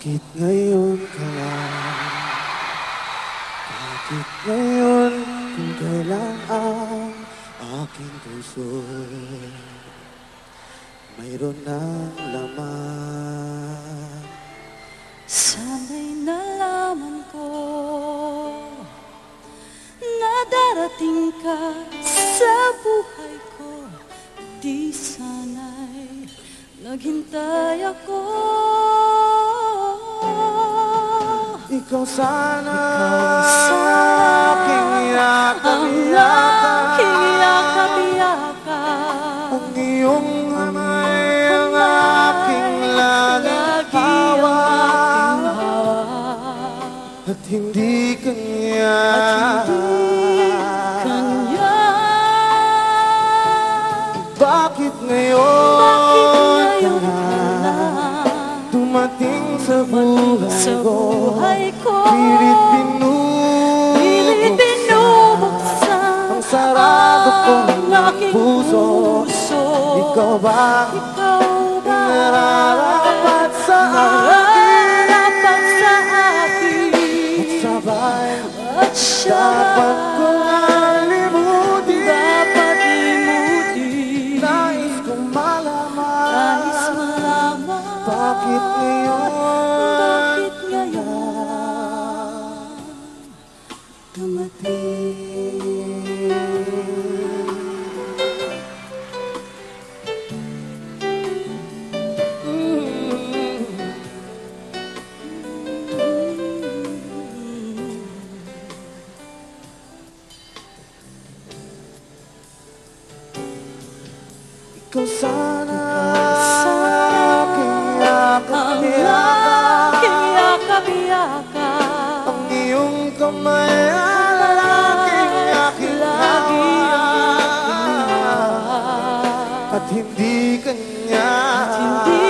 Bakit ngayon ka lang? Bakit ngayon kung kailan ang aking puso? Mayroon ng laman. Sana'y nalaman ko Na darating ka sa buhay ko. Di sana'y naghintay ako. Ikaw sana. Sana. Aking Ang yakap-yakap aking yakap-yakap Ang iyong kamay ang aking laging ang hawak At hindi kanya. At hindi kanya. Bakit ngayon Bakit ngayon Dumating sa buhay ko buhay ko. Pilit Pilit binubuksan binubuksan Ang sarado kong aking puso. puso. Ikaw ba? Ikaw ba? Nararapat sa Nararapat sa akin. At sabay At siya dapat kong alimutin Kung sana, sana yakap, yakap, yakap, yakap Ang iyong kamay ang laging aking hawak At hindi kanya At hindi